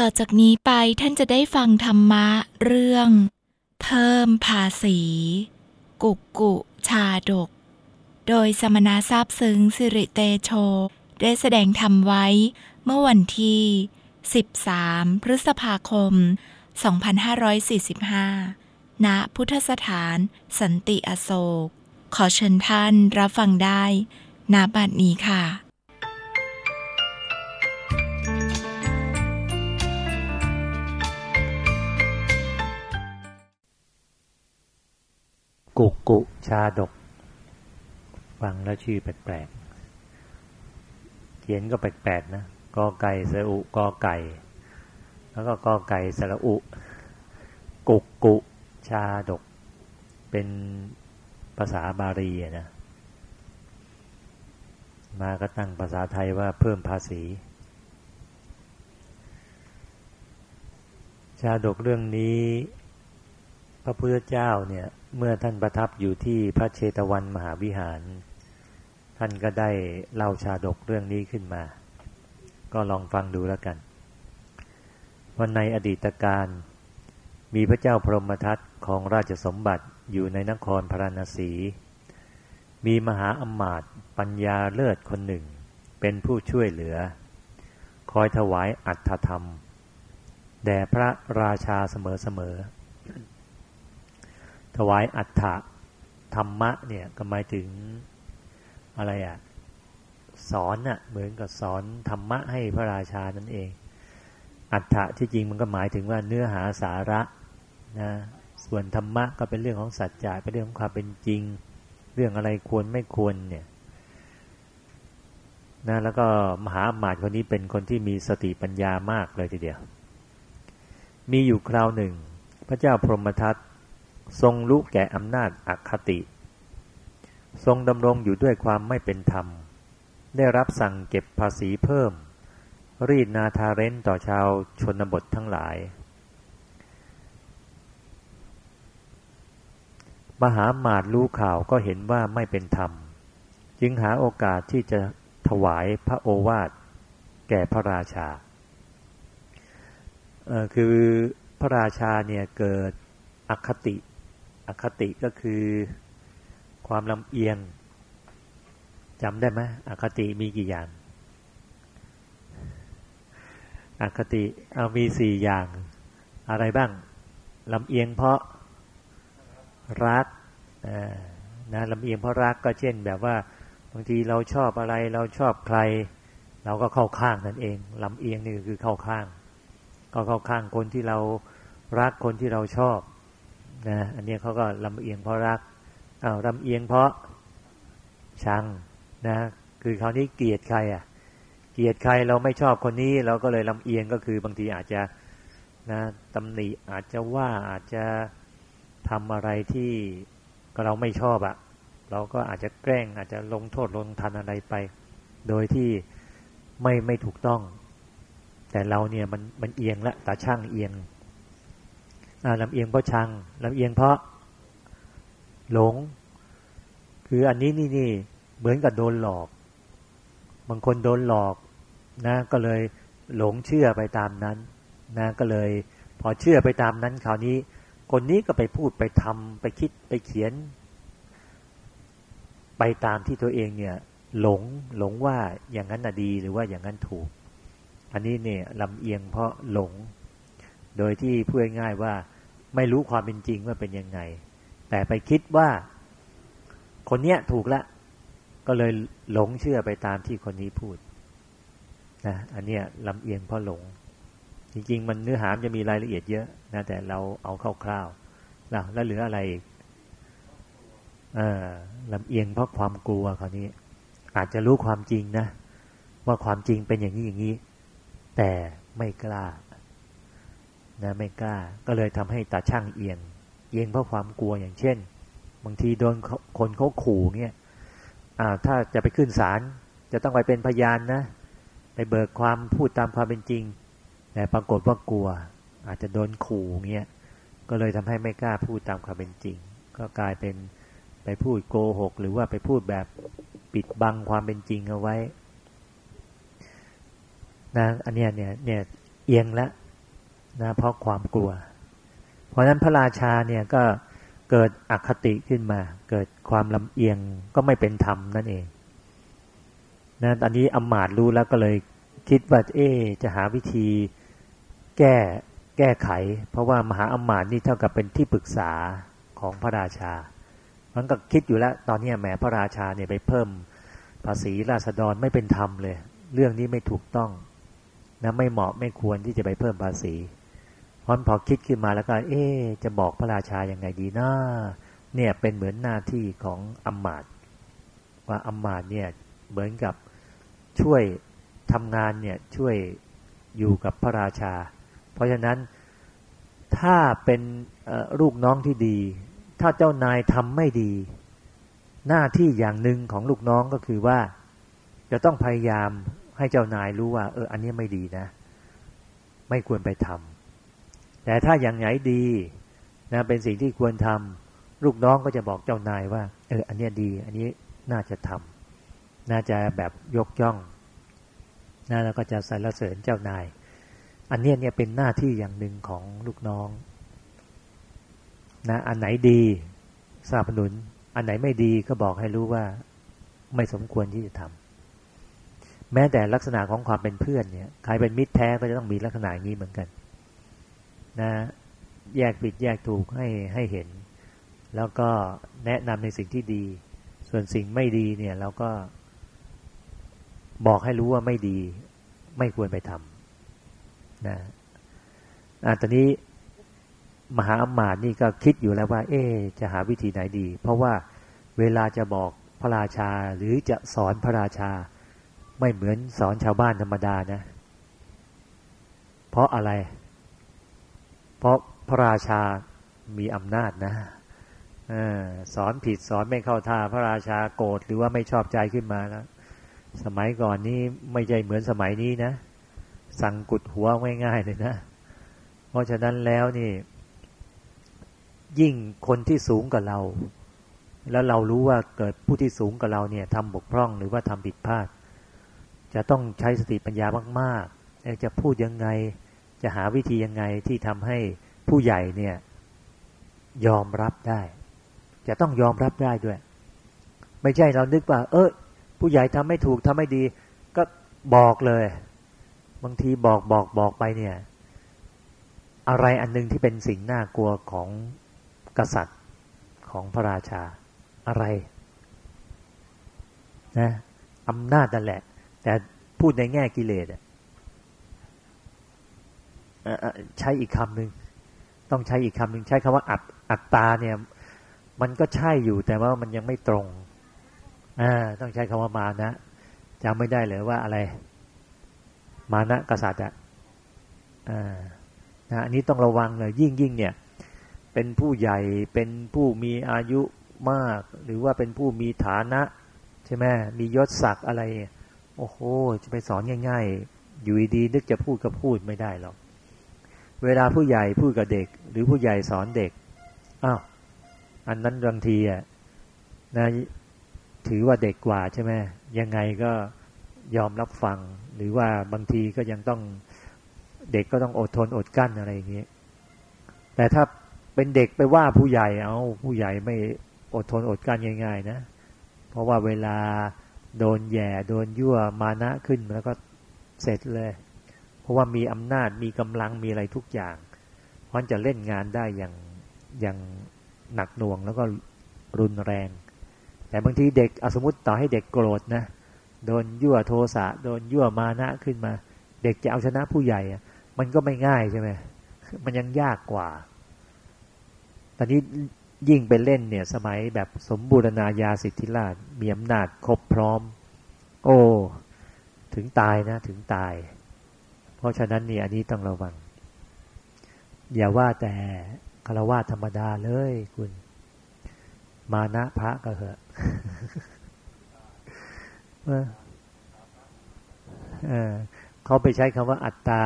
ต่อจากนี้ไปท่านจะได้ฟังธรรมะเรื่อง เพิ่มภาษี กุกกุชาดก โดยสมณะทราบซึ้งสิริเตโช ได้แสดงธรรมไว้เมื่อวันที่ 13 พฤษภาคม 2545 ณ พุทธสถานสันติอโศก ขอเชิญท่านรับฟังได้ณบัดนี้ค่ะ กุกุชาดก ฟังแล้วชื่อแปลกๆ เขียนก็แปลกๆนะกอไก่สระอุกอไก่ แล้วก็กอไก่สระอุ กุกุชาดก เป็นภาษาบาลีนะ มาก็ตั้งภาษาไทยว่าเพิ่มภาษี ชาดกเรื่องนี้ พระพุทธเจ้าเนี่ยเมื่อท่านประทับอยู่ที่พระเชตวันมหาวิหาร ท่านก็ได้เล่าชาดกเรื่องนี้ขึ้นมา ก็ลองฟังดูแล้วกันวันในอดีตการมีพระเจ้าพรหมทัตของราชสมบัติอยู่ในนครพราณสี มีมหาอมาตยปัญญาเลิศคนหนึ่ง เป็นผู้ช่วยเหลือ คอยถวายอัตถธรรม แด่พระราชาเสมอๆ ถวายอัตถธรรมะเนี่ยก็หมายถึงอะไรอะ่ะสอนอะ่ะเหมือนกับสอนธรรมะให้พระราชานั่นเอง อัตถะที่จริงมันก็หมายถึงว่าเนื้อหาสาระนะส่วนธรรมะก็เป็นเรื่องของสัจจะเป็นเรื่องของความเป็นจริง เรื่องอะไรควรไม่ควรเนี่ยนะแล้วก็มหาอมาตย์คนนี้เป็นคนที่มีสติปัญญามากเลยทีเดียว มีอยู่คราวหนึ่ง พระเจ้าพรหมทัต ทรงรู้แก่อำนาจอคติ ทรงดำรงอยู่ด้วยความไม่เป็นธรรม ได้รับสั่งเก็บภาษีเพิ่ม รีดนาทาเร้นต่อชาวชนบททั้งหลาย มหามาตรู้ข่าวก็เห็นว่าไม่เป็นธรรม จึงหาโอกาสที่จะถวายพระโอวาทแก่พระราชา คือพระราชาเนี่ยเกิดอคติ อคติก็คือความลำเอียงจำได้ไหมอคติมีกี่อย่าง อคติเอามีสี่อย่าง อะไรบ้างลำเอียงเพราะรักนะลำเอียงเพราะรักก็เช่นแบบว่าบางทีเราชอบอะไรเราชอบใคร เราก็เข้าข้างนั่นเองลำเอียงนี่คือเข้าข้าง ก็เข้าข้างคนที่เรารักคนที่เราชอบ นะอันนี้เขาก็ลำเอียงเพราะรักเอ้าลำเอียงเพราะชังนะคือคราวนี้เกลียดใครอะ เกลียดใครเราไม่ชอบคนนี้ เราก็เลยลำเอียงก็คือบางทีอาจจะนะตำหนิอาจจะว่าอาจจะทำอะไรที่เราไม่ชอบอะ เราก็อาจจะแกล้งอาจจะลงโทษลงทันอะไรไป โดยที่ไม่ไม่ถูกต้อง แต่เราเนี่ยมันมันเอียงละตาช่างเอียง ลำเอียงเพราะชังลำเอียงเพราะหลง คืออันนี้นี่นี่เหมือนกับโดนหลอก บางคนโดนหลอกนะก็เลยหลงเชื่อไปตามนั้นนะก็เลยพอเชื่อไปตามนั้นคราวนี้ คนนี้ก็ไปพูดไปทำไปคิดไปเขียน ไปตามที่ตัวเองเนี่ยหลงหลงว่าอย่างนั้นน่ะดีหรือว่าอย่างนั้นถูก อันนี้เนี่ยลำเอียงเพราะหลง โดยที่พูดง่ายว่า ไม่รู้ความเป็นจริงว่าเป็นยังไง แต่ไปคิดว่า คนเนี้ยถูกละ ก็เลยหลงเชื่อไปตามที่คนนี้พูดนะอันเนี้ยลำเอียงเพราะหลง จริงๆ มันเนื้อหามจะมีรายละเอียดเยอะนะแต่เราเอาคร่าวๆแล้วแล้วเหลืออะไรอีกอลำเอียงเพราะความกลัวคราวนี้ อาจจะรู้ความจริงนะ ว่าความจริงเป็นอย่างนี้อย่างนี้ แต่ไม่กล้า นะไม่กล้า ก็เลยทำให้ตาช่างเอียง เอียงเพราะความกลัวอย่างเช่น บางทีโดนคนเขาขู่เนี่ยถ้าจะไปขึ้นศาลจะต้องไปเป็นพยานนะ ไปเบิกความพูดตามความเป็นจริง แต่ปรากฏว่ากลัว อาจจะโดนขู่เงี้ยก็เลยทำให้ไม่กล้าพูดตามความเป็นจริง ก็กลายเป็นไปพูดโกหก หรือว่าไปพูดแบบปิดบังความเป็นจริงเอาไว้นะอันเนี้ยเนี่ยเนี่ยเอียงแล้ว นะเพราะความกลัว เพราะฉะนั้นพระราชาเนี่ยก็เกิดอคติขึ้นมา เกิดความลำเอียงก็ไม่เป็นธรรมนั่นเองนะตอนนี้อมมาตรู้แล้วก็เลยคิดว่าเอ๊จะหาวิธีแก้แก้ไข เพราะว่ามหาอมาตย์นี่เท่ากับเป็นที่ปรึกษาของพระราชามันก็คิดอยู่แล้ว ตอนนี้แหมพระราชาเนี่ยไปเพิ่มภาษีราษฎรไม่เป็นธรรมเลย เรื่องนี้ไม่ถูกต้องนะไม่เหมาะไม่ควรที่จะไปเพิ่มภาษี พราะพอคิดขึ้นมาแล้วก็ เอ๊จะบอกพระราชายังไงดีนะเนี่ยเป็นเหมือนหน้าที่ของอมมาตว่าอมมาตเนี่ยเหมือนกับช่วยทำงานเนี่ยช่วยอยู่กับพระราชา เพราะฉะนั้นถ้าเป็นลูกน้องที่ดี ถ้าเจ้านายทำไม่ดี หน้าที่อย่างหนึ่งของลูกน้องก็คือว่า จะต้องพยายามให้เจ้านายรู้ว่า เอออันนี้ไม่ดีนะ ไม่ควรไปทำ แต่ถ้าอย่างไหนดีนะเป็นสิ่งที่ควรทำลูกน้องก็จะบอกเจ้านายว่าเอออันนี้ดี อันนี้น่าจะทำน่าจะแบบยกย่องนะแล้วก็จะสรรเสริญเจ้านาย อันนี้เนี่ยเป็นหน้าที่อย่างหนึ่งของลูกน้องนะอันไหนดีสนับสนุน อันไหนไม่ดีก็บอกให้รู้ว่าไม่สมควรที่จะทำแม้แต่ลักษณะของความเป็นเพื่อนเนี่ยใครเป็นมิตรแท้ก็จะต้องมีลักษณะอย่างนี้เหมือนกัน นะแยกผิดแยกถูกให้ให้เห็น แล้วก็แนะนำในสิ่งที่ดี ส่วนสิ่งไม่ดีเนี่ยเราก็บอกให้รู้ว่าไม่ดี ไม่ควรไปทำนะอ่ตอนนี้มหาอมาตย์นี่ก็คิดอยู่แล้วว่า เอ๊จะหาวิธีไหนดี เพราะว่าเวลาจะบอกพระราชาหรือจะสอนพระราชา ไม่เหมือนสอนชาวบ้านธรรมดานะ เพราะอะไร เพราะพระราชามีอำนาจนะอสอนผิดสอนไม่เข้าท่าพระราชาโกรธหรือว่าไม่ชอบใจขึ้นมาแล้วสมัยก่อนนี้ไม่ใช่เหมือนสมัยนี้นะ สั่งกุดหัวง่ายๆเลยนะ เพราะฉะนั้นแล้วนี่ ยิ่งคนที่สูงกว่าเรา แล้วเรารู้ว่าเกิดผู้ที่สูงกว่าเราเนี่ยทำบกพร่องหรือว่าทำผิดพลาด จะต้องใช้สติปัญญามากๆจะพูดยังไง จะหาวิธียังไงที่ทำให้ผู้ใหญ่เนี่ยยอมรับได้ จะต้องยอมรับได้ด้วย ไม่ใช่เรานึกว่า เออผู้ใหญ่ทำไม่ถูกทำไม่ดี ก็บอกเลย บางทีบอกบอกบอกไปเนี่ย อะไรอันนึงที่เป็นสิ่งน่ากลัวของกษัตริย์ของพระราชาอะไรนะอำนาจนั่นแหละ แต่พูดในแง่กิเลส ใช้อีกคำหนึ่งต้องใช้อีกคำหนึ่งใช้คำว่าอัตอัตตาเนี่ย มันก็ใช่อยู่แต่ว่ามันยังไม่ตรงอ่าต้องใช้คำว่ามานะจำไม่ได้เลยว่าอะไร มานะกษัตริย์อะอ่านะอันนี้ต้องระวังเลยยิ่งยิ่งเนี่ย เป็นผู้ใหญ่เป็นผู้มีอายุมาก หรือว่าเป็นผู้มีฐานะ ใช่ไหมมียศศักดิ์อะไร โอ้โห จะไปสอนง่าย ๆ อยู่ดีนึกจะพูดก็พูดไม่ได้หรอก เวลาผู้ใหญ่พูดกับเด็ก หรือผู้ใหญ่สอนเด็กอ้าวอันนั้นบางทีอะนะถือว่าเด็กกว่าใช่ไหมยังไงก็ยอมรับฟัง หรือว่าบางทีก็ยังต้องเด็กก็ต้องอดทนอดกั้นอะไรอย่างเงี้ยแต่ถ้าเป็นเด็กไปว่าผู้ใหญ่เอาผู้ใหญ่ไม่อดทนอดกั้นง่าย ๆ นะ เพราะว่าเวลาโดนแย่โดนยั่วมานะขึ้นแล้วก็เสร็จเลย เพราะว่ามีอำนาจมีกำลังมีอะไรทุกอย่าง เพราะจะเล่นงานได้อย่างอย่างหนักหน่วงแล้วก็รุนแรง แต่บางทีเด็กอสมมติต่อให้เด็กโกรธนะโดนยั่วโทสะโดนยั่วมานะขึ้นมา เด็กจะเอาชนะผู้ใหญ่ มันก็ไม่ง่ายใช่ไหมมันยังยากกว่า ตอนนี้ยิ่งไปเล่นเนี่ยสมัยแบบสมบูรณาญาสิทธิราชมีอำนาจครบพร้อม โอ้ ถึงตายนะ ถึงตาย ราะฉะนั้นนี่อันนี้ต้องระวัง อย่าว่าแต่คารวะธรรมดาเลยคุณ มานะพระก็เหอะเออเขาไปใช้คำว่าอัตตา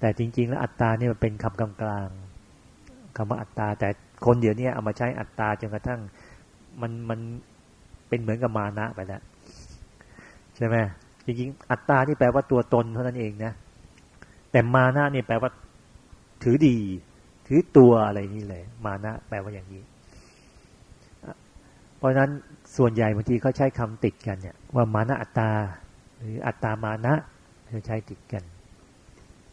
แต่จริง ๆ แล้วอัตตาเนี่ยมันเป็นคำกลางๆคำว่าอัตตา แต่คนเดี๋ยวนี้เอามาใช้อัตตาจนกระทั่งมันมันเป็นเหมือนกับมานะไปแล้วใช่ไหมจริงๆอัตตานี่แปลว่าตัวตนเท่านั้นเองนะ แต่มานะนี่แปลว่าถือดี ถือตัวอะไรนี่เลย มานะ แปลว่าอย่างนี้ เพราะฉะนั้นส่วนใหญ่บางทีเขาใช้คำติดกันเนี่ย ว่ามานะอัตตา หรืออัตตามานะเขาใช้ติดกัน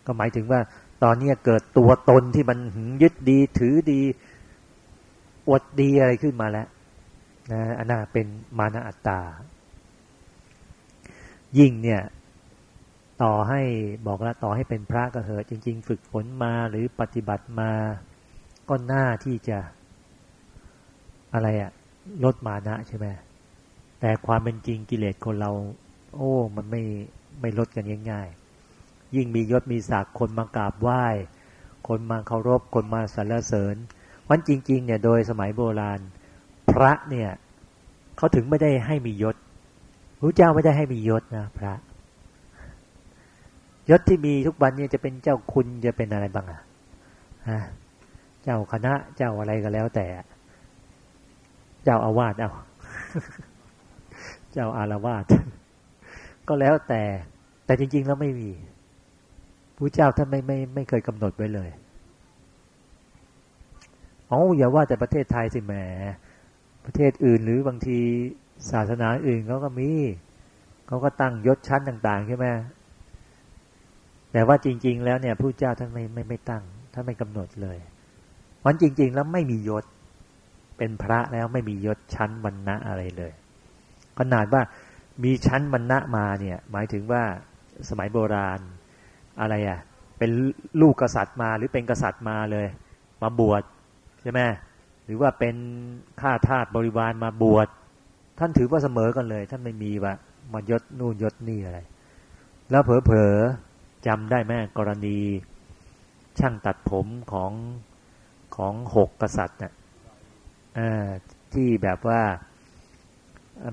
ก็หมายถึงว่า ตอนนี้เกิดตัวตนที่มันยึดดีถือดีอวดดีอะไรขึ้นมาแล้วนะอันนั้นเป็นมานะอัตตา ยิ่งเนี่ย ต่อให้บอกแล้วต่อให้เป็นพระก็เหอะจริง ๆ ฝึกฝนมาหรือปฏิบัติมาก็น่าที่จะ อะไรอะลดมานะใช่ไหมแต่ความเป็นจริงกิเลสคนเรา โอ้ มันไม่ไม่ลดกันง่ายๆยิ่งมียศมีศักดิ์คนมากราบไหว้ คนมาเคารพคนมาสรรเสริญวันจริง ๆ เนี่ยโดยสมัยโบราณ พระเนี่ยเขาถึงไม่ได้ให้มียศพระเจ้าไม่ได้ให้มียศนะพระ ยศที่มีทุกวันนี้จะเป็นเจ้าคุณจะเป็นอะไรบ้างอะฮะเจ้าคณะเจ้าอะไรก็แล้วแต่ เจ้าอาวาสเอาเจ้าอารวาสก็แล้วแต่ แต่จริง ๆ แล้วไม่มีพระเจ้าท่านไม่ไม่ไม่เคยกำหนดไว้เลยอ๋ออย่าว่าแต่ประเทศไทยสิแหมประเทศอื่นหรือบางทีศาสนาอื่นเขาก็มีเขาก็ตั้งยศชั้นต่าง ๆ ใช่ไหม แต่ว่าจริง ๆ แล้วเนี่ยผู้เจ้าท่านไม่ไม่ไม่ตั้งท่านไม่กำหนดเลยวันจริง ๆ แล้วไม่มียศ เป็นพระแล้วไม่มียศชั้นวรรณะอะไรเลย ขนาดว่ามีชั้นวรรณะมาเนี่ยหมายถึงว่าสมัยโบราณอะไรอะ่ะเป็นลูกกษัตริย์มาหรือเป็นกษัตริย์มาเลย มาบวชใช่ไหมหรือว่าเป็นข้าทาสบริวารมาบวชท่านถือว่าเสมอกันเลย ท่านไม่มีว่ามายศนู่นยศนี่อะไร แล้วเผลอ จำได้ไหมกรณีช่างตัดผมของของหกกษัตริย์น่ะที่แบบว่า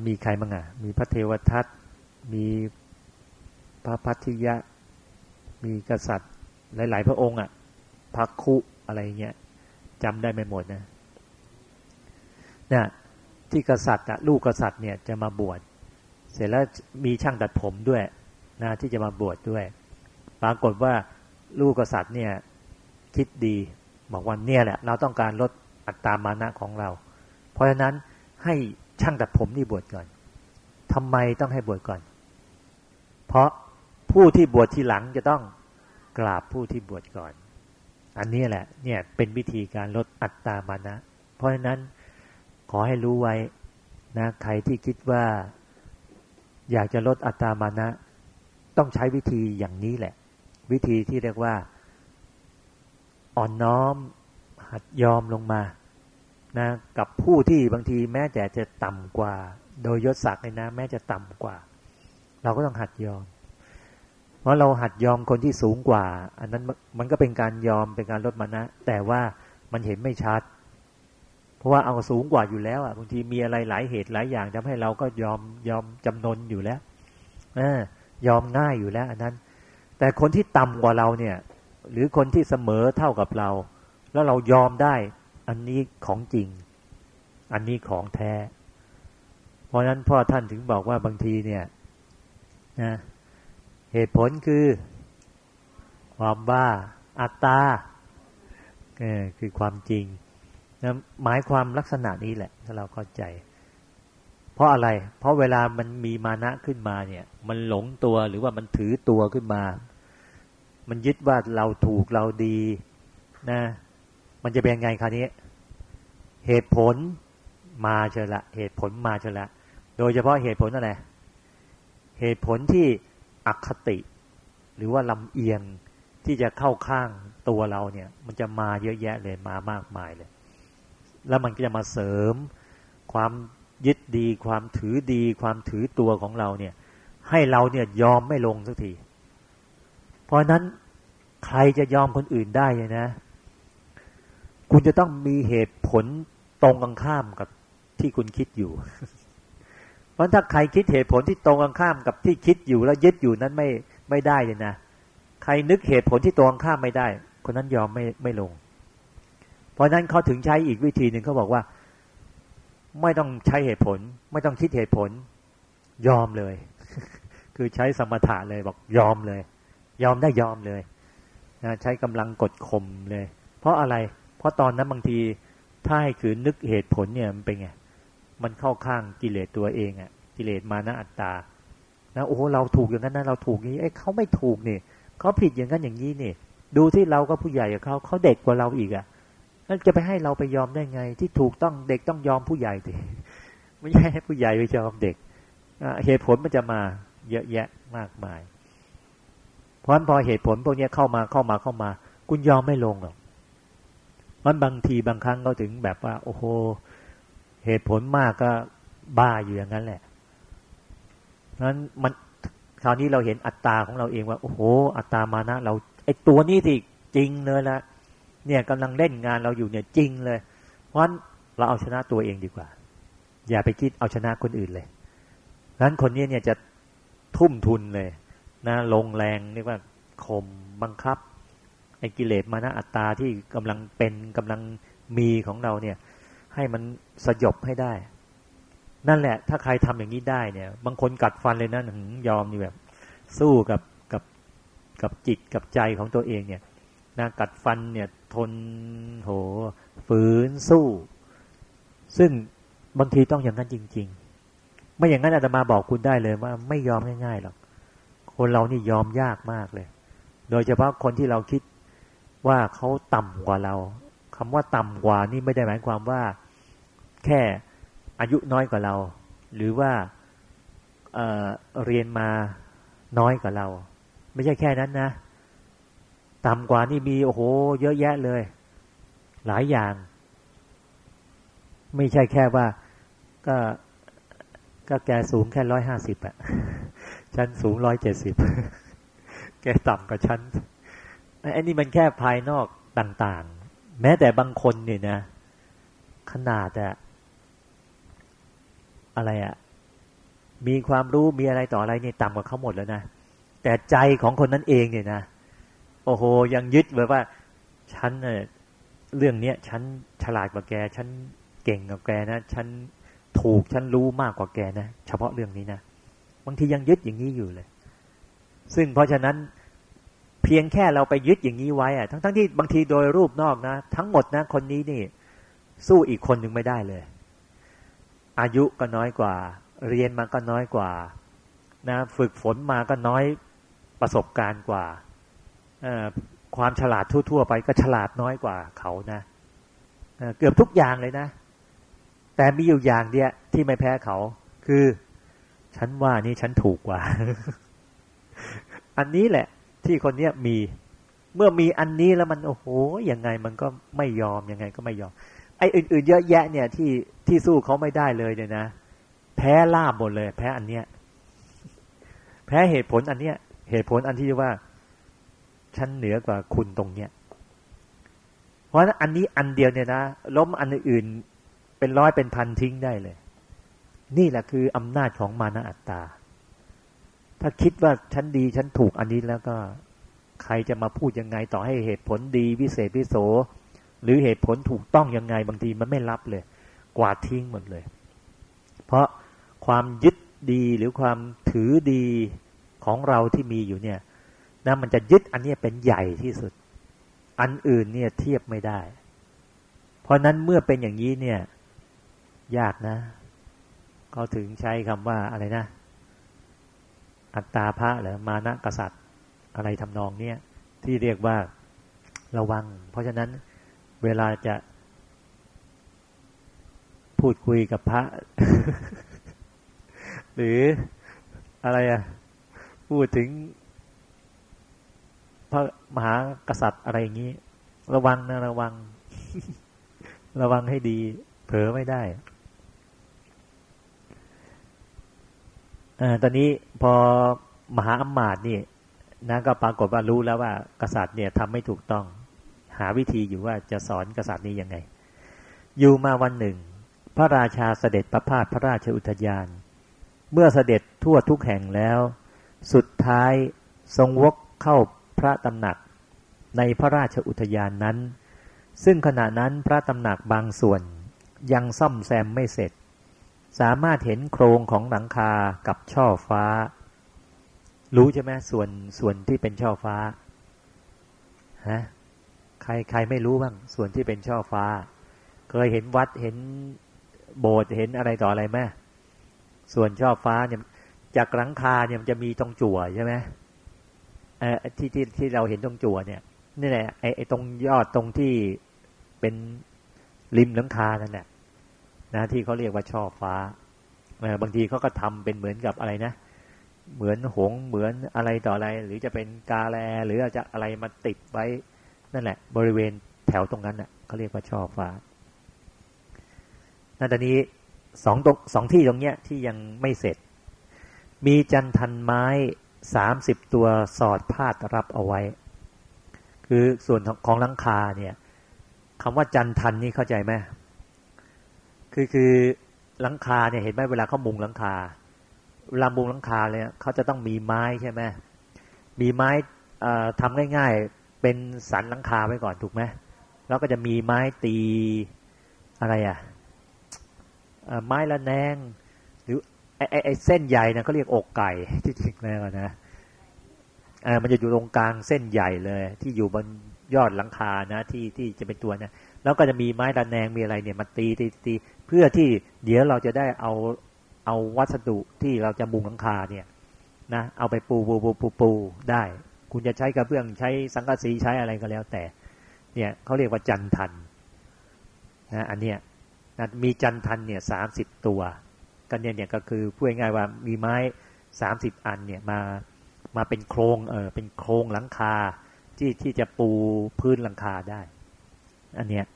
มีใครบ้างอะ มีพระเทวทัตมีพระพัทธิยะ มีกษัตริย์ หลาย ๆ พระองค์อะพักคุอะไรเงี้ยจำได้ไม่หมดนะเนี่ยที่กษัตริย์อะลูกกษัตริย์เนี่ยจะมาบวช เสร็จแล้วมีช่างตัดผมด้วยนะที่จะมาบวชดด้วย ปรากฏว่าลูกกษัตริย์เนี่ย คิดดีบอกว่าเนี่ยแหละ เราต้องการลดอัตรามานะของเรา เพราะฉะนั้นให้ช่างตัดผมนี่บวชก่อนทำไมต้องให้บวชก่อน เพราะผู้ที่บวชทีหลังจะต้องกราบผู้ที่บวชก่อน อันนี้แหละ เนี่ยเป็นวิธีการลดอัตรามานะ เพราะฉะนั้นขอให้รู้ไว้นะใครที่คิดว่า อยากจะลดอัตรามานะ ต้องใช้วิธีอย่างนี้แหละ วิธีที่เรียกว่า อ่อนน้อม หัดยอมลงมานะกับผู้ที่บางทีแม้แต่จะต่ำกว่า โดยยศศักดิ์เลยนะ แม้จะต่ำกว่า เราก็ต้องหัดยอม เพราะเราหัดยอมคนที่สูงกว่า อันนั้นมันก็เป็นการยอมเป็นการลดมานะ แต่ว่ามันเห็นไม่ชัด เพราะว่าเอาสูงกว่าอยู่แล้วอะบางทีมีอะไรหลายเหตุหลายอย่างทำให้เราก็ยอมยอมจำนนอยู่แล้วอยอมง่ายอยู่แล้ว อันนั้น แต่คนที่ต่ำกว่าเราเนี่ย หรือคนที่เสมอเท่ากับเรา แล้วเรายอมได้อันนี้ของจริง อันนี้ของแท้ เพราะนั้นพ่อท่านถึงบอกว่าบางทีเนี่ยนะเหตุผลคือ ความบ้าอัตตาคือความจริงนะหมายความลักษณะนี้แหละ ถ้าเราเข้าใจ เพราะอะไร เพราะเวลามันมีมานะขึ้นมาเนี่ย มันหลงตัวหรือว่ามันถือตัวขึ้นมา มันยึดว่าเราถูกเราดีนะ มันจะเป็นยังไงคราวนี้ เหตุผลมาเชละ เหตุผลมาเชละ โดยเฉพาะเหตุผลอะไรเหตุผลที่อคติ หรือว่าลำเอียงที่จะเข้าข้างตัวเราเนี่ย มันจะมาเยอะแยะเลยมามากมายเลย แล้วมันก็จะมาเสริมความยึดดี ความถือดี ความถือตัวของเราเนี่ย ให้เราเนี่ยยอมไม่ลงสักที ราะนั้นใครจะยอมคนอื่นได้เลยนะ คุณจะต้องมีเหตุผลตรงกันข้ามกับที่คุณคิดอยู่ เพราะถ้าใครคิดเหตุผลที่ตรงกันข้ามกับที่คิดอยู่แล้วยึดอยู่นั้นไม่ไม่ได้เลยนะ ใครนึกเหตุผลที่ตรงกันข้ามไม่ได้ คนนั้นยอมไม่ไม่ลง เพราะนั้นเขาถึงใช้อีกวิธีหนึ่งเขาบอกว่า ไม่ต้องใช้เหตุผล ไม่ต้องคิดเหตุผล ยอมเลย คือใช้สมถะเลยบอกยอมเลย ยอมได้ยอมเลยนะใช้กำลังกดข่มเลย เพราะอะไร เพราะตอนนั้นบางทีถ้าให้คือนึกเหตุผลเนี่ยมันเป็นไงมันเข้าข้างกิเลสตัวเองอะ่ะ กิเลสมานะอัตตานะโอ้เราถูกอย่างนั้นนะเราถูกนี้ไอ้เขาไม่ถูกนี่เขาผิดอย่างนั้นอย่างนี้นี่ดูที่เราก็ผู้ใหญ่กับเขาเขาเด็กกว่าเราอีกอะ่ะนั่นจะไปให้เราไปยอมได้ไง ที่ถูกต้องเด็กต้องยอมผู้ใหญ่ดิไม่ใช่ให้ผู้ใหญ่ไปยอมเด็กเหตุผลมันจะมาเยอะแยะมากมาย เพราะฉะนั้นพอเหตุผลพวกนี้เข้ามาเข้ามาเข้ามา คุณยอมไม่ลงหรอกมันบางทีบางครั้งก็ถึงแบบว่า โอ้โหเหตุผลมากก็บ้าอยู่อย่างนั้นแหละนั้นมันคราวนี้เราเห็นอัตตาของเราเองว่า โอ้โห อัตตามานะเราไอตัวนี้สิจริงเลยละเนี่ยกำลังเล่นงานเราอยู่เนี่ยจริงเลย เพราะฉะนั้นเราเอาชนะตัวเองดีกว่า อย่าไปคิดเอาชนะคนอื่นเลยนั้นคนนี้เนี่ยจะทุ่มทุนเลย นะลงแรงเรียกว่าข่มบังคับไอ้กิเลสมานะอัตตาที่กำลังเป็นกำลังมีของเราเนี่ย ให้มันสยบให้ได้ นั่นแหละ ถ้าใครทำอย่างนี้ได้เนี่ย บางคนกัดฟันเลยนะถึงยอมนี่แบบ สู้กับกับกับจิตกับใจของตัวเองเนี่ยนะกัดฟันเนี่ยทนโหฝืนสู้ ซึ่งบางทีต้องอย่างนั้นจริง ๆ ไม่อย่างนั้นอาตมาบอกคุณได้เลยว่า ไม่ยอมง่ายๆหรอก คนเรานี่ยอมยากมากเลย โดยเฉพาะคนที่เราคิดว่าเขาต่ำกว่าเราคำว่าต่ำกว่านี่ไม่ได้หมายความว่าแค่อายุน้อยกว่าเรา หรือว่าเเรียนมาน้อยกว่าเรา ไม่ใช่แค่นั้นนะ ต่ำกว่านี่มีโอ้โห เยอะแยะเลย หลายอย่าง ไม่ใช่แค่ว่า ก็ก็แกสูงแค่ร้อยห้าสิบอะ ฉันสูงร้อยเจ็ดสิบแกต่ำกว่าฉันไอ้นี่มันแค่ภายนอกต่างๆ แม้แต่บางคนเนี่ยนะ ขนาดอะอะไรอะมีความรู้มีอะไรต่ออะไรเนี่ยต่ำกว่าเขาหมดแล้วนะ แต่ใจของคนนั้นเองเนี่ยนะ โอ้โห ยังยึดแบบว่าฉันเนี่ยเรื่องเนี้ยฉันฉลาดกว่าแก ฉันเก่งกว่าแกนะ ฉันถูกฉันรู้มากกว่าแกนะ เฉพาะเรื่องนี้นะ บางทียังยึดอย่างนี้อยู่เลย ซึ่งเพราะฉะนั้นเพียงแค่เราไปยึดอย่างนี้ไว้อะทั้งทั้งที่บางทีโดยรูปนอกนะ ทั้งหมดนะคนนี้นี่ สู้อีกคนหนึ่งไม่ได้เลย อายุก็น้อยกว่า เรียนมาก็น้อยกว่า นะ ฝึกฝนมาก็น้อยประสบการณ์กว่าความฉลาดทั่ว ๆ ไปก็ฉลาดน้อยกว่าเขานะเกือบทุกอย่างเลยนะ แต่มีอยู่อย่างเดียวที่ไม่แพ้เขา คือ ฉันว่านี่ฉันถูกกว่า อันนี้แหละ ที่คนเนี้ยมี เมื่อมีอันนี้แล้วมันโอ้โหยังไงมันก็ไม่ยอมยังไงก็ไม่ยอม ไอ้อื่น ๆ เยอะแยะเนี่ยที่ที่สู้เขาไม่ได้เลยเนี่ยนะแพ้ลาบหมดเลย แพ้อันเนี้ย แพ้เหตุผลอันเนี้ย เหตุผลอันที่ว่า ฉันเหนือกว่าคุณตรงเนี้ยเพราะฉะนั้นอันนี้อันเดียวเนี่ยนะล้มอันอื่นเป็นร้อยเป็นพันทิ้งได้เลย นี่แหละคืออำนาจของมานะอัตตา ถ้าคิดว่าฉันดีฉันถูกอันนี้แล้วก็ใครจะมาพูดยังไงต่อให้เหตุผลดีวิเศษวิโส หรือเหตุผลถูกต้องยังไงบางทีมันไม่รับเลย กวาดทิ้งหมดเลย เพราะความยึดดีหรือความถือดีของเราที่มีอยู่เนี่ยนะมันจะยึดอันนี้เป็นใหญ่ที่สุด อันอื่นเนี่ยเทียบไม่ได้ เพราะนั้นเมื่อเป็นอย่างนี้เนี่ย ยากนะ เขาถึงใช้คำว่าอะไรนะ อัตตาพระหรือมานะกษัตริย์ อะไรทำนองเนี้ยที่เรียกว่าระวัง เพราะฉะนั้นเวลาจะพูดคุยกับพระ หรืออะไรอะพูดถึง พระมหากษัตริย์อะไรอย่างนี้ ระวังนะระวัง ระวังให้ดี เผลอไม่ได้ อตอนนี้พอมหาอมาตย์นี่นะก็ปรากฏว่ารู้แล้วว่ากษัตริย์เนี่ยทำไม่ถูกต้อง หาวิธีอยู่ว่าจะสอนกษัตริย์นี้ยังไง อยู่มาวันหนึ่ง พระราชาเสด็จประพาสพระราชอุทยาน เมื่อเสด็จทั่วทุกแห่งแล้ว สุดท้ายทรงวกเข้าพระตำหนักในพระราชอุทยานนั้น ซึ่งขณะนั้นพระตำหนักบางส่วนยังซ่อมแซมไม่เสร็จ สามารถเห็นโครงของหลังคากับช่อฟ้า รู้ใช่ไหมส่วนส่วนที่เป็นช่อฟ้าฮะใครใครไม่รู้บ้างส่วนที่เป็นช่อฟ้า เคยเห็นวัดเห็นโบสถ์เห็นอะไรต่ออะไรไหมส่วนช่อฟ้าเนี่ยจากหลังคาเนี่ยมันจะมีตรงจั่วใช่ไหมเออที่ที่ที่เราเห็นตรงจั่วเนี่ยนี่แหละไอไอตรงยอดตรงที่เป็นริมหลังคานั่นแหละ นะที่เขาเรียกว่าช่อฟ้าเออบางทีเขาก็ทำเป็นเหมือนกับอะไรนะ เหมือนหงเหมือนอะไรต่ออะไร หรือจะเป็นกาแลหรืออาจจะอะไรมาติดไว้นั่นแหละ บริเวณแถวตรงนั้นน่ะเขาเรียกว่าช่อฟ้านั่นตอนนี้สองตรงสองที่ตรงเนี้ยที่ยังไม่เสร็จ มีจันทันไม้สามสิบตัวสอดพาดรับเอาไว้ คือส่วนของลังคาเนี่ยคำว่าจันทันนี่เข้าใจไหม คือคือลังคาเนี่ยเห็นไหมเวลาเขามุงลังคา เวลามุงลังคาเลยเขาจะต้องมีไม้ใช่ไหมมีไม้ทำง่ายๆ เป็นสันลังคาไว้ก่อนถูกไหมแล้วก็จะมีไม้ตีอะไรอะไม้ละแนง หรือไอ้ไอ้เส้นใหญ่นะเขาเรียกอกไก่ที่จริงแล้วนะอ่ามันจะอยู่ตรงกลางเส้นใหญ่เลย ที่อยู่บนยอดหลังคานะที่ที่จะเป็นตัวนะแล้วก็จะมีไม้ระแนงมีอะไรเนี่ยมาตีตีตี พื่อที่เดี๋ยวเราจะได้เอาเอาวัสดุที่เราจะมุงหลังคาเนี่ยนะเอาไปปูปูปูปูปูได้ คุณจะใช้กระเบื้องใช้สังกะสีใช้อะไรก็แล้วแต่ เนี่ยเขาเรียกว่าจันทันนะอันเนี้ยนะมีจันทันเนี่ยสามสิบตัวกันเนี่ยเนี่ยก็คือพูดง่ายว่ามีไม้สามสิบอันเนี่ยมามาเป็นโครงเออเป็นโครงหลังคาที่ที่จะปูพื้นหลังคาได้ อันเนี้ย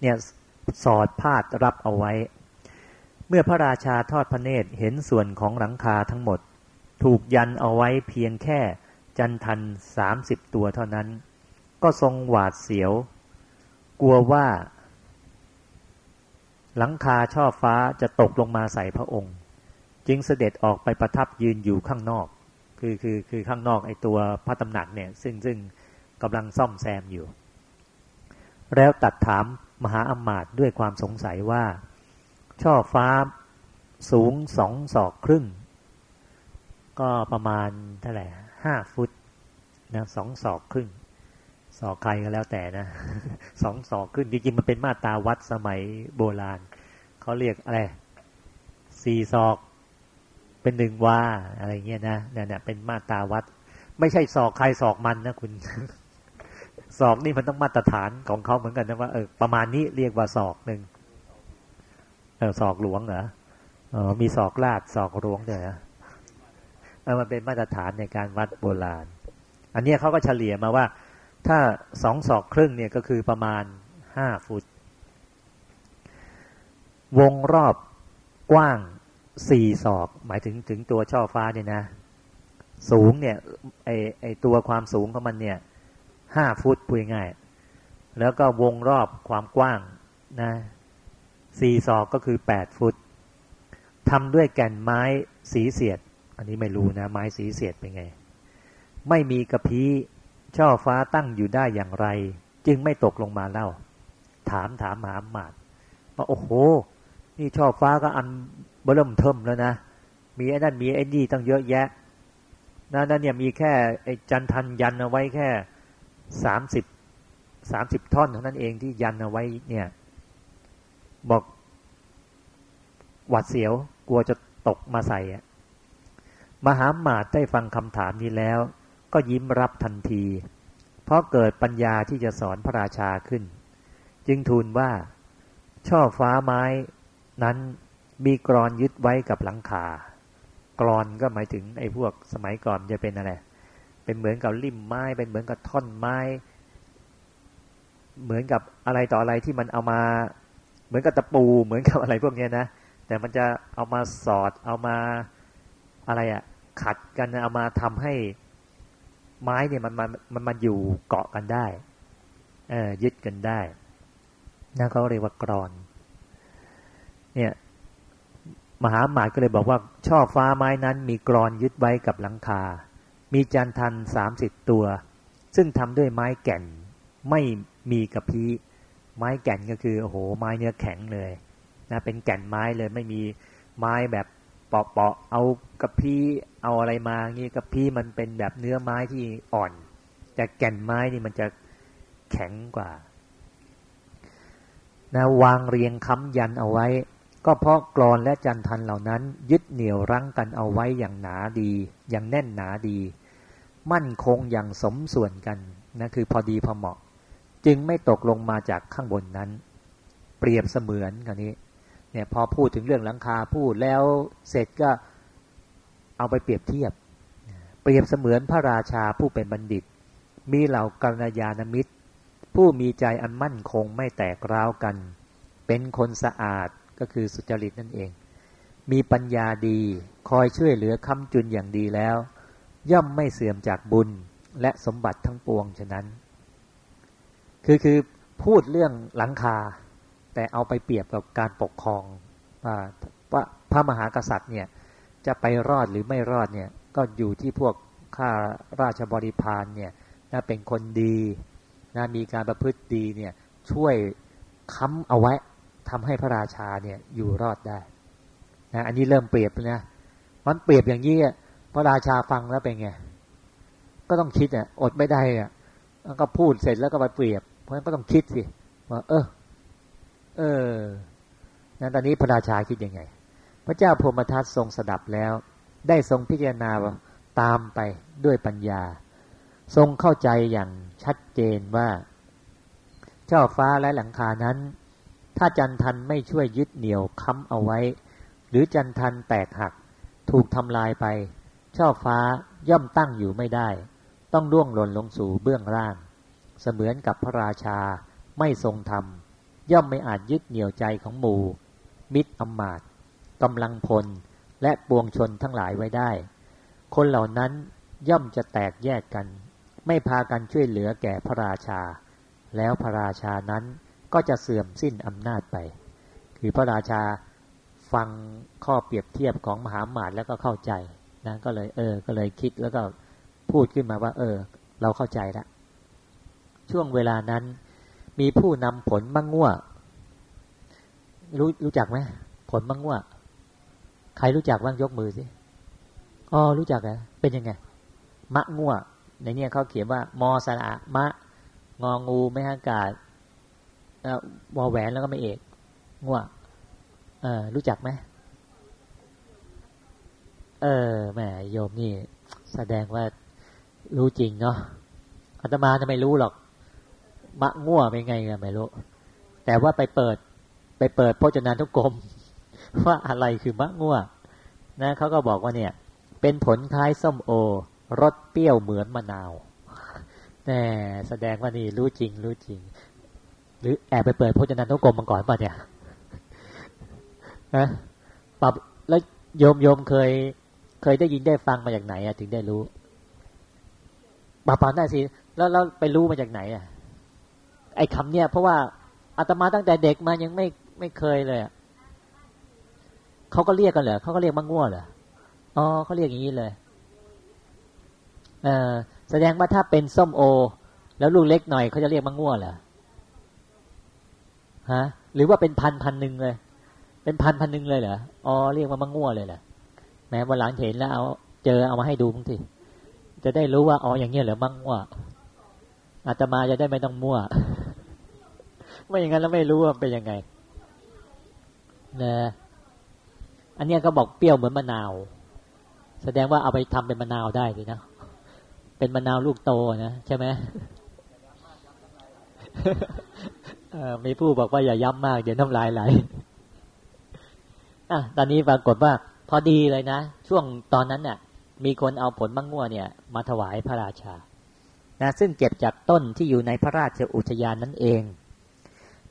เนี่ย สอดพาดรับเอาไว้ เมื่อพระราชาทอดพระเนตรเห็นส่วนของหลังคาทั้งหมด ถูกยันเอาไว้เพียงแค่จันทันสามสิบตัวเท่านั้น ก็ทรงหวาดเสียว กลัวว่า หลังคาช่อฟ้าจะตกลงมาใส่พระองค์ จึงเสด็จออกไปประทับยืนอยู่ข้างนอก คือคือคือข้างนอกไอตัวพระตำหนักเนี่ยซึ่งซึ่งกำลังซ่อมแซมอยู่ แล้วตัดถาม มหาอมาตย์ด้วยความสงสัยว่า ช่อฟ้าสูงสองศอกครึ่ง ก็ประมาณเท่าไหร่ห้าฟุตนะสองศอกครึ่งศอกใครก็แล้วแต่นะสองศอกขึ้นจริงๆมันเป็นมาตราวัดสมัยโบราณเขาเรียกอะไรสี่ศอกเป็นหนึ่งวาอะไรเงี้ยนะเนี่ยเป็นมาตราวัด ไม่ใช่ศอกใครศอกมันนะคุณ ศอกนี่มันต้องมาตรฐานของเขาเหมือนกันนะว่าเออประมาณนี้เรียกว่าศอกหนึ่งเออศอกหลวงเหรอออมีศอกลาดศอกหลวงเดี๋ยวเออมันเป็นมาตรฐานในการวัดโบราณ อันนี้เขาก็เฉลี่ยมาว่า ถ้าสองศอกครึ่งเนี่ยก็คือประมาณห้าฟุต วงรอบกว้างสี่ศอก หมายถึงถึงตัวช่อฟ้าเนี่ยนะ สูงเนี่ยไอไอตัวความสูงของมันเนี่ย ห้าฟุตพูดง่าย แล้วก็วงรอบความกว้างนะสี่ศอกก็คือแปดฟุตทำด้วยแก่นไม้สีเสียด อันนี้ไม่รู้นะ ไม้สีเสียดเป็นไง ไม่มีกระพี้ช่อฟ้าตั้งอยู่ได้อย่างไร จึงไม่ตกลงมาเล่า ถามถามหาหมาดว่าโอ้โห นี่ช่อฟ้าก็อันเบิ่มเทิมแล้วนะ มีไอ้นั่นมีไอ้นี่ตั้งเยอะแยะนั่นเนี่ยมีแค่ไอ้จันทันยันเอาไว้แค่ สามสิบสามสิบท่อนเท่านั้นเองที่ยันเอาไว้เนี่ย บอกหวัดเสียวกลัวจะตกมาใส่มหาหมาดได้ฟังคำถามนี้แล้ว ก็ยิ้มรับทันที เพราะเกิดปัญญาที่จะสอนพระราชาขึ้น จึงทูลว่า ช่อฟ้าไม้นั้นมีกรอนยึดไว้กับหลังคากรอนก็หมายถึงไอ้พวกสมัยก่อนจะเป็นอะไร เป็นเหมือนกับริมไม้ เป็นเหมือนกับท่อนไม้ เหมือนกับอะไรต่ออะไรที่มันเอามา เหมือนกับตะปูเหมือนกับอะไรพวกนี้นะแต่มันจะเอามาสอดเอามาอะไรอะขัดกันเอามาทำให้ไม้เนี่ยมันมันมันมาอยู่เกาะกันได้เออยึดกันได้นั่นเขาเรียกว่ากรอน เนี่ยมหาหมาดก็เลยบอกว่าช่อฟ้าไม้นั้นมีกรอนยึดไว้กับหลังคา มีจานทันสามสิบตัว ซึ่งทำด้วยไม้แก่นไม่มีกระพี้ไม้แก่นก็คือโอ้โหไม้เนื้อแข็งเลยนะเป็นแก่นไม้เลยไม่มีไม้แบบเปาะๆเอากระพี้เอาอะไรมางี้กระพี้มันเป็นแบบเนื้อไม้ที่อ่อน แต่แก่นไม้นี่มันจะแข็งกว่านะวางเรียงค้ำยันเอาไว้ ก็เพราะกรอนและจันทันเหล่านั้น ยึดเหนี่ยวรั้งกันเอาไว้อย่างหนาดี อย่างแน่นหนาดี มั่นคงอย่างสมส่วนกันนะคือพอดีพอเหมาะ จึงไม่ตกลงมาจากข้างบนนั้น เปรียบเสมือนกันนี้เนี่ยพอพูดถึงเรื่องหลังคาพูดแล้วเสร็จก็เอาไปเปรียบเทียบ เปรียบเสมือนพระราชาผู้เป็นบัณฑิต มีเหล่ากัลยาณมิตร ผู้มีใจอันมั่นคงไม่แตกร้าวกัน เป็นคนสะอาดก็คือสุจริตนั่นเอง มีปัญญาดีคอยช่วยเหลือคำจุนอย่างดีแล้ว ย่อมไม่เสื่อมจากบุญและสมบัติทั้งปวงฉะนั้น คือคือพูดเรื่องหลังคา แต่เอาไปเปรียบกับการปกครองว่าพระมหากษัตริย์เนี่ยจะไปรอดหรือไม่รอดเนี่ยก็อยู่ที่พวกข้าราชบริพารเนี่ยนะเป็นคนดีนะมีการประพฤติดีเนี่ยช่วยค้ำเอาไว้ทำให้พระราชาเนี่ยอยู่รอดได้นะอันนี้เริ่มเปรียบนะมันเปรียบอย่างนี้ พระราชาฟังแล้วเป็นไง ก็ต้องคิดอะอดไม่ได้อะแล้วก็พูดเสร็จแล้วก็ไปเปรียบ เพราะฉะนั้นก็ต้องคิดสิว่า เออ เออนั้นตอนนี้พระราชาคิดยังไง พระเจ้าพมทัตทรงสดับแล้ว ได้ทรงพิจารณาตามไปด้วยปัญญา ทรงเข้าใจอย่างชัดเจนว่า เจ้าฟ้าและหลังคานั้น ถ้าจันทันไม่ช่วยยึดเหนี่ยวค้ำเอาไว้ หรือจันทันแตกหักถูกทำลายไป เจ้าฟ้าย่อมตั้งอยู่ไม่ได้ ต้องล่วงหล่นลงสู่เบื้องล่าง เสมือนกับพระราชาไม่ทรงธรรม ย่อมไม่อาจยึดเหนี่ยวใจของหมู่ มิตรอมาตกำลังพลและปวงชนทั้งหลายไว้ได้ คนเหล่านั้นย่อมจะแตกแยกกัน ไม่พากันช่วยเหลือแก่พระราชา แล้วพระราชานั้นก็จะเสื่อมสิ้นอำนาจไป คือพระราชาฟังข้อเปรียบเทียบของมหาหมาตแล้วก็เข้าใจ นะก็เลยเออ ก็เลยคิดแล้วก็พูดขึ้นมาว่า เออ เราเข้าใจแล้วช่วงเวลานั้นมีผู้นำผลมะง่วรู้รู้จักไหมผลมะง่วใครรู้จักบ้างยกมือสิอ๋อรู้จักเหรอเป็นยังไงมะง่วในเนี้ยเขาเขียนว่ามอสระมะ งองูไม่อากาศวอแหวนแล้วก็ไม่เอกง่วเออรู้จักไหม เออแม่โยมนี่ แสดงว่ารู้จริงเนาะอาตมาจะไม่รู้หรอก มะง่วเป็นไงกันไม่รู้ แต่ว่าไปเปิด ไปเปิดพจนานุกรม ว่าอะไรคือมะง่วนะเขาก็บอกว่าเนี่ย เป็นผลคล้ายส้มโอรสเปรี้ยวเหมือนมะนาวแน่แสดงว่านี่รู้จริง รู้จริง หรือแอบไปเปิดพจนานุกรมมาก่อนป่ะเนี่ยนะปรับแล้วโยมโยมเคย เคยได้ยินได้ฟังมาจากไหนอะถึงได้รู้ปรับปานได้สิแล้วเราไปรู้มาจากไหนอะไอ้คำเนี่ยเพราะว่าอาตมาตั้งแต่เด็กมายังไม่ไม่เคยเลยเขาก็เรียกกันเหรอเขาก็เรียกมังง่วเหรออ๋อเขาเรียกอย่างนี้เลยเออแสดงว่าถ้าเป็นส้มโอ แล้วลูกเล็กหน่อยเขาจะเรียกมังง่วเหรอฮะหรือว่าเป็นพันพันหนึ่งเลย เป็นพันพันหนึ่งเลยเหรออ๋อเรียกว่ามังง่วเลยเหรอ แม้วันหลังเห็นแล้วเอาเจอเอามาให้ดูบางทีจะได้รู้ว่าอ๋ออย่างเงี้ยเหรอมั่งง่วอาตมาจะได้ไม่ต้องมั่ว ไม่อย่างนั้นแล้วไม่รู้ว่าเป็นยังไงนะอันนี้ก็บอกเปรี้ยวเหมือนมะนาว แสดงว่าเอาไปทำเป็นมะนาวได้สินะเป็นมะนาวลูกโตนะใช่ไหมมีผู้บอกว่าอย่าย้ำมาก เดี๋ยวน้ำลายไหลอะตอนนี้ปรากฏว่า อดีเลยนะ ช่วงตอนนั้นเนี่ยมีคนเอาผลมะง่วเนี่ย มาถวายพระราชานะซึ่งเก็บจากต้นที่อยู่ในพระราชอุทยานนั่นเอง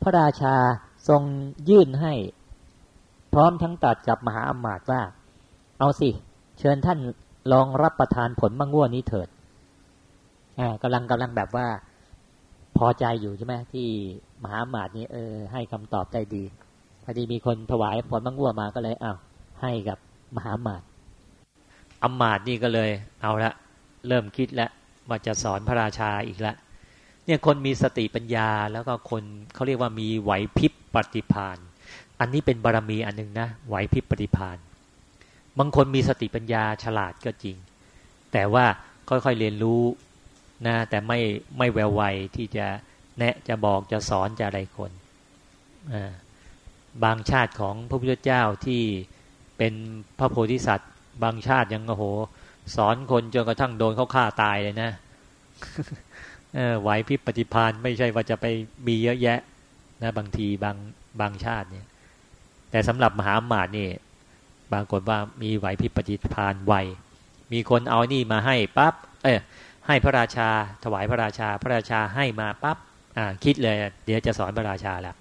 พระราชาทรงยื่นให้พร้อมทั้งตัดกับมหาอมาตย์ว่า เอาสิ เชิญท่านลองรับประทานผลมะง่วนี้เถิดอ่ากำลังกำลังแบบว่า พอใจอยู่ใช่ไหมที่มหาอมาตย์นี้เออให้คำตอบใจดีพอดีมีคนถวายผลมะง่วมาก็เลยอ้าวให้กับ มหาอมาตย์อมาตย์นี่ก็เลย เอาละเริ่มคิดแล้วว่าจะสอนพระราชาอีกล้วเนี่ยคนมีสติปัญญาแล้วก็คนเขาเรียกว่ามีไหวพริบปฏิพานอันนี้เป็นบารมีอันนึงนะไหวพริบปฏิพานบางคนมีสติปัญญาฉลาดก็จริง แต่ว่าค่อยๆเรียนรู้นะแต่ไม่ไม่แววไวที่จะแนะจะบอกจะสอนจะอะไรคนบางชาติของพระพุทธเจ้าที่ เป็นพระโพธิสัตว์ บางชาติยังโอ้โห สอนคนจนกระทั่งโดนเขาฆ่าตายเลยนะไหวพิปฏิพานไม่ใช่ว่าจะไปมีเยอะแยะ นะ บางทีบางบางชาติเนี่ย แต่สำหรับมหาหมาดนี่บางคนว่ามีไหวพิปฏิพานไวมีคนเอานี่มาให้ปับ๊บเออให้พระราชา ถวายพระราชา พระราชาให้มาปับ๊บอ่าคิดเลย เดี๋ยวจะสอนพระราชาแล้ว